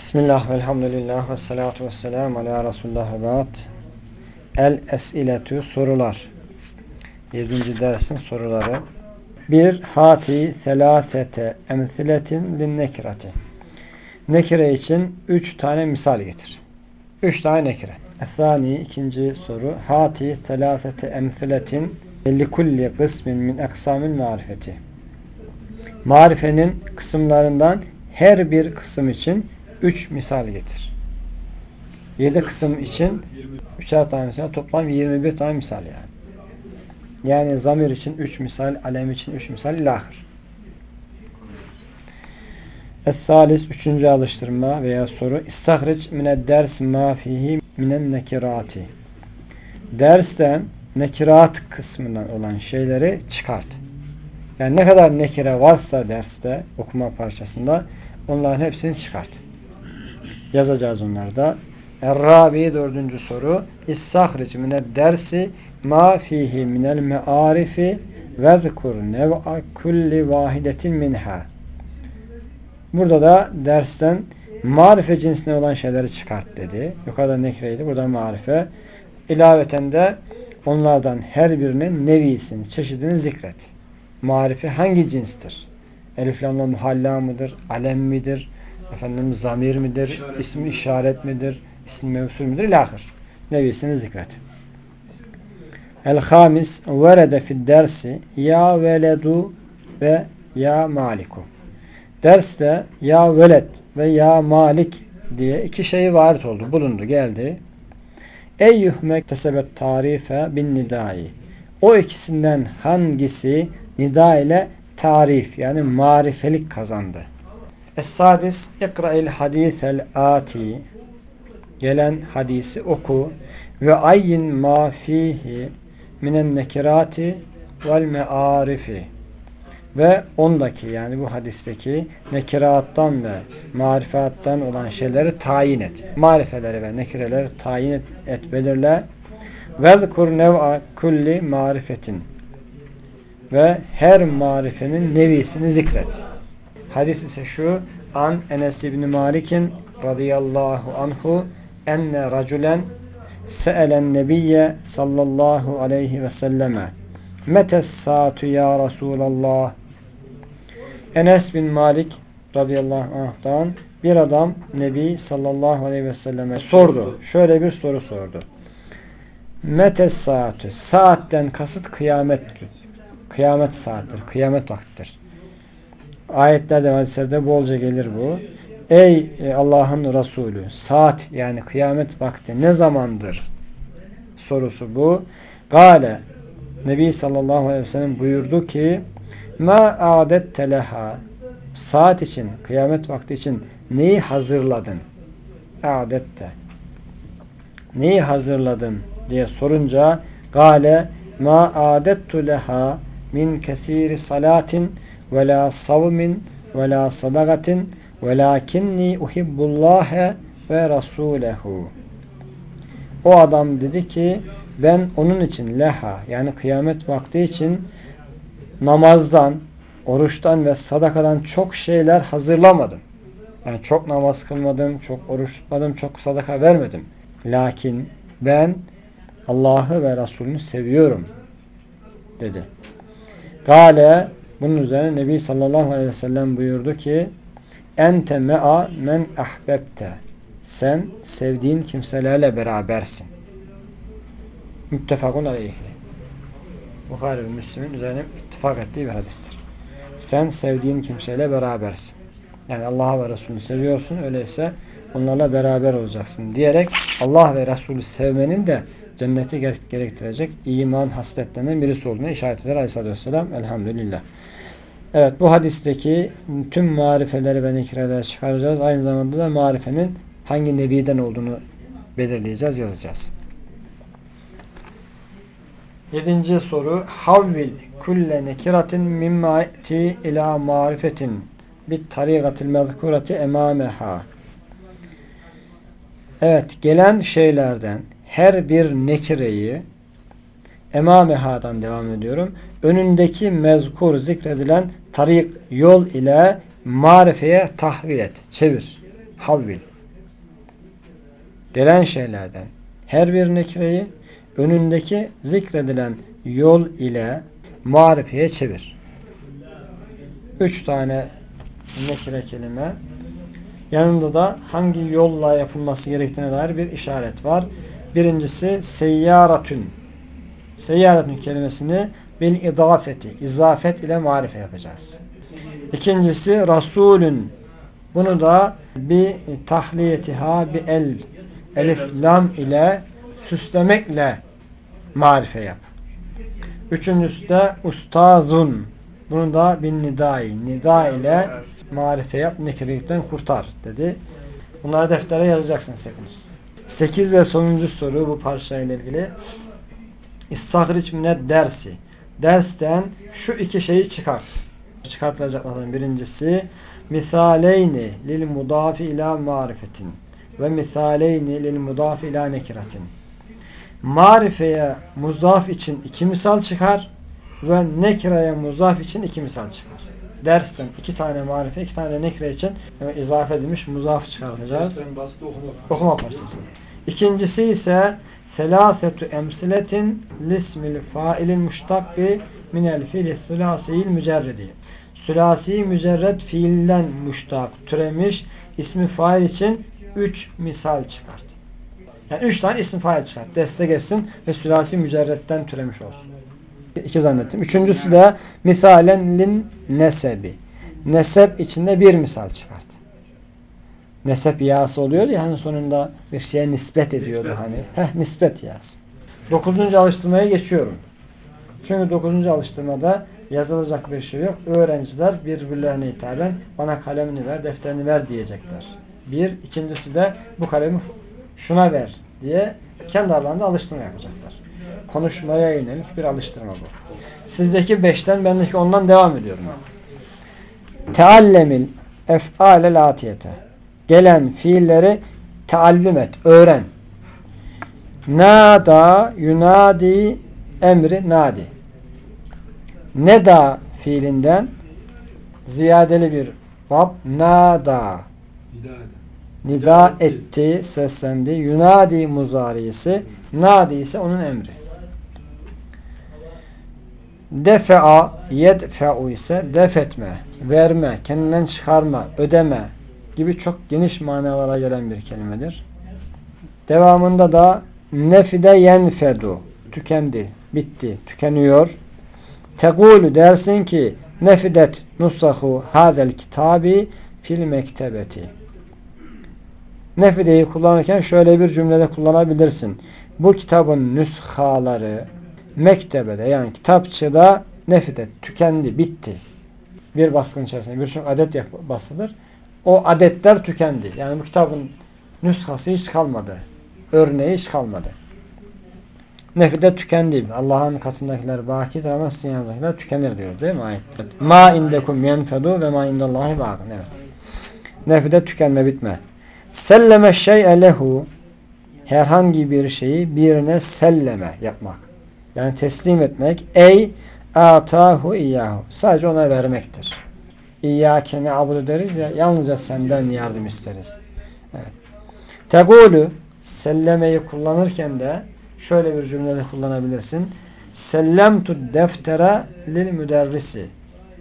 Bismillah, velhamdülillah, ve salatu ve selamu ala Resulullah ve. El esiletü sorular. Yedinci dersin soruları. Bir, hati selâfete emsiletin lin nekirati. Nekire için üç tane misal getir. Üç tane nekire. Esani, ikinci soru. Hati selâfete emsiletin likulli kısmin min eksamil marifeti. Marifenin kısımlarından her bir kısım için 3 misal getir. 7 kısım için 3'er tane misal toplam 21 tane misal yani. Yani zamir için 3 misal, alem için 3 misal ilahir. Es-salis 3. alıştırma veya soru İstahriç mined ders ma fihi minen nekirati. Dersten nekirat kısmından olan şeyleri çıkart. Yani ne kadar nekire varsa derste okuma parçasında onların hepsini çıkart. Yazacağız onları da. Er-Rabi dördüncü soru. İstahric mined dersi ma fihi minel me'arifi ve zkur nev'a kulli vahidetin minha. Burada da dersten marife cinsine olan şeyleri çıkart dedi. Yukarıda nekreydi. Burada marife. İlaveten de onlardan her birinin nevisini, çeşidini zikret. Marife hangi cinstir? Elif lamla muhalla mıdır? Alem midir? Efendim zamir midir? İşaret ismi işaret midir? İsim mevsul midir? İlahir. Nevisini zikret. El-Hamis verede fid dersi ya veledu ve ya maliku. Derste ya veled ve ya malik diye iki şey varit oldu. Bulundu. Geldi. Eyyuhme tesebet tarife bin nidai. O ikisinden hangisi nida ile tarif yani marifelik kazandı. Es-sadis ikra'il hadisel ati gelen hadisi oku ve ayyin ma fihi minen nekirati vel mearifi ve ondaki yani bu hadisteki nekirattan ve marifattan olan şeyleri tayin et. Marifeleri ve nekireleri tayin et, et belirle. Vezkur nev'a kulli marifetin ve her marifenin nevisini zikret. Hadis ise şu an Enes İbni Malik'in radıyallahu anhu enne raculen se'elen nebiyye sallallahu aleyhi ve selleme metes saatu ya Resulallah Enes bin Malik radıyallahu anh'tan bir adam Nebi sallallahu aleyhi ve selleme sordu. Şöyle bir soru sordu. Metes saatü. Saatten kasıt kıyamet. Kıyamet saattir. Kıyamet vaktidir. Ayetlerde ve hadislerde bolca gelir bu. Ey Allah'ın Resulü saat yani kıyamet vakti ne zamandır? Sorusu bu. Gale Nebi sallallahu aleyhi ve sellem buyurdu ki ma adette leha saat için kıyamet vakti için neyi hazırladın? Adette neyi hazırladın diye sorunca gale ma adettu leha min kesiri salatin ve la savmin ve la sadagatin velakinni uhibbullâhe ve rasûlehu o adam dedi ki ben onun için leha yani kıyamet vakti için namazdan, oruçtan ve sadakadan çok şeyler hazırlamadım. Yani çok namaz kılmadım, çok oruç tutmadım, çok sadaka vermedim. Lakin ben Allah'ı ve Resulünü seviyorum dedi. Gale bunun üzerine Nebi sallallahu aleyhi ve sellem buyurdu ki ente me'a men ahbebte sen sevdiğin kimselerle berabersin. Müttefakun aleyhi. Bukhari ve Müslim'in üzerine ittifak ettiği bir hadistir. Sen sevdiğin kimseyle berabersin. Yani Allah ve Resulü seviyorsun. Öyleyse onlarla beraber olacaksın diyerek Allah ve Resulü sevmenin de cenneti gerektirecek iman hasletlerinden birisi olduğunu işaret eder Aleyhisselatü Vesselam. Elhamdülillah. Evet bu hadisteki tüm marifeleri ve nekreleri çıkaracağız. Aynı zamanda da marifenin hangi nebiden olduğunu belirleyeceğiz, yazacağız. Yedinci soru Havvil kulle nekiratin mimma ti ila marifetin bit tariqatil mezkurati emameha Evet gelen şeylerden her bir nekireyi emameha'dan devam ediyorum. Önündeki mezkur zikredilen tarik yol ile marifeye tahvil et, çevir. havvil. Gelen şeylerden her bir nekreyi önündeki zikredilen yol ile marifeye çevir. Üç tane nekre kelime. Yanında da hangi yolla yapılması gerektiğine dair bir işaret var. Birincisi seyyaratün. Seyyaratün kelimesini bil idafeti, izafet ile marife yapacağız. İkincisi rasulün. Bunu da bir tahliyetiha bir el elif lam ile süslemekle marife yap. Üçüncüsü de ustazun. Bunu da bin nidai. Nida ile marife yap. Nekirlikten kurtar dedi. Bunları deftere yazacaksınız hepiniz. Sekiz ve sonuncu soru bu parçayla ilgili. İstahriç mined dersi. Dersten şu iki şeyi çıkart. Çıkartılacaklardan birincisi misaleyni lil mudafi ila marifetin ve misaleyni lil mudafi ila nekiratin. Marifeye muzaf için iki misal çıkar ve nekireye muzaf için iki misal çıkar. Dersten iki tane marife, iki tane nekre için yani izafe edilmiş muzaf çıkartacağız. Okuma. Parçası. İkincisi ise selâsetu emsiletin lismil failin muştakki minel fiili sülâsiyil mücerredi. Sülâsi mücerred fiilden muştak, türemiş ismi fail için üç misal çıkart. Yani üç tane isim fail çıkart. Destek etsin ve sülâsi mücerretten türemiş olsun. İki zannettim. Üçüncüsü de misalen lin nesebi. Nesep içinde bir misal çıkart. Nesep yası oluyor ya hani sonunda bir şeye nispet ediyordu Nispet. hani. Heh nispet yası. Dokuzuncu alıştırmaya geçiyorum. Çünkü dokuzuncu alıştırmada yazılacak bir şey yok. Öğrenciler birbirlerine hitaben bana kalemini ver, defterini ver diyecekler. Bir. ikincisi de bu kalemi şuna ver diye kendi aralarında alıştırma yapacaklar. Konuşmaya yönelik bir alıştırma bu. Sizdeki beşten bendeki ondan devam ediyorum. Teallemil ef'alel atiyete. Gelen fiilleri teallüm et, öğren. Nada yunadi emri nadi. Neda fiilinden ziyadeli bir bab nada nida etti, seslendi. Yunadi muzarisi, nadi ise onun emri. Defe'a, yedfe'u ise defetme, verme, kendinden çıkarma, ödeme gibi çok geniş manalara gelen bir kelimedir. Devamında da nefide yenfedu, tükendi, bitti, tükeniyor. Tegulu dersin ki nefidet nusahu hadel kitabi fil mektebeti. Nefideyi kullanırken şöyle bir cümlede kullanabilirsin. Bu kitabın nüshaları mektebede yani kitapçıda nefidet, tükendi, bitti. Bir baskın içerisinde birçok adet basılır. O adetler tükendi. Yani bu kitabın nüshası hiç kalmadı. Örneği hiç kalmadı. Nefide tükendi. Allah'ın katındakiler bakidir ama sizin yanınızdakiler tükenir diyor değil mi ayet? Ma indekum yenfedu ve ma indallahi bakın. Evet. Nefide tükenme bitme. Selleme şey'e lehu herhangi bir şeyi birine selleme yapmak. Yani teslim etmek. Ey atahu iyyahu. Sadece ona vermektir. İyyâke ne'abudu deriz ya yalnızca senden yardım isteriz. Evet. Tegulu sellemeyi kullanırken de şöyle bir cümlede kullanabilirsin. Sellemtu deftere lil müderrisi.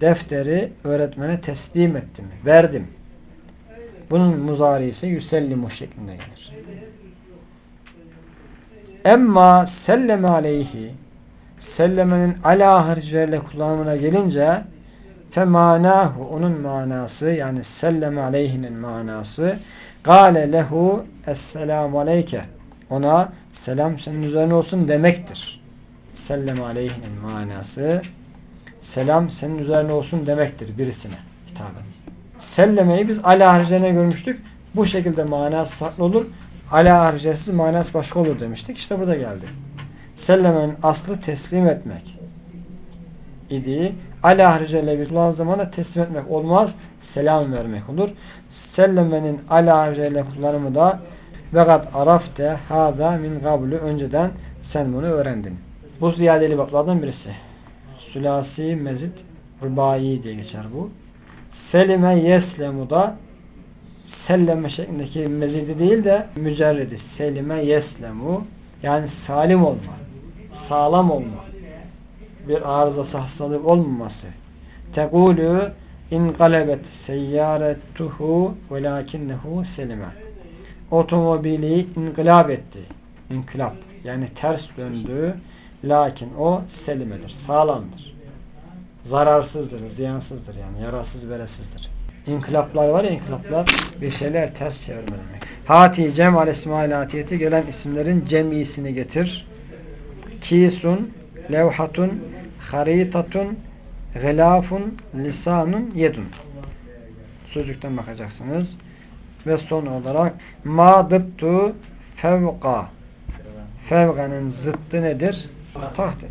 Defteri öğretmene teslim ettim. Verdim. Bunun muzarisi yüsellimu şeklinde gelir. Emma selleme aleyhi sellemenin ala harflerle kullanımına gelince femanahu onun manası yani selleme aleyhinin manası gale lehu esselamu aleyke ona selam senin üzerine olsun demektir. Sellem aleyhinin manası selam senin üzerine olsun demektir birisine hitaben. Sellemeyi biz ala harflerine görmüştük. Bu şekilde manası farklı olur. Ala harflersiz manası başka olur demiştik. İşte burada geldi. Sellemenin aslı teslim etmek idi. Ala harfiyle bir kullanılan zaman da teslim etmek olmaz. Selam vermek olur. Sellemenin ala harfiyle kullanımı da vekat arafte hada min gablu önceden sen bunu öğrendin. Bu ziyadeli bablardan birisi. Sülasi mezit rubai diye geçer bu. Selime yeslemu da selleme şeklindeki mezidi değil de mücerredi. Selime yeslemu yani salim olma. Sağlam olma. Bir arızası hastalık olmaması. Tegulu in galebet seyyaretuhu velakinnehu selime. Otomobili inkılap etti. İnkılap. Yani ters döndü. Lakin o selimedir. Sağlamdır. Zararsızdır, ziyansızdır yani. Yarasız, beresizdir. İnkılaplar var ya inkılaplar bir şeyler ters çevirme demek. Hati cem al esmail gelen isimlerin cem'isini getir. Kisun, levhatun, haritatun, gılafun, lisanun, yedun. Sözlükten bakacaksınız. Ve son olarak ma dıttu fevka. Fevkanın zıttı nedir? Taht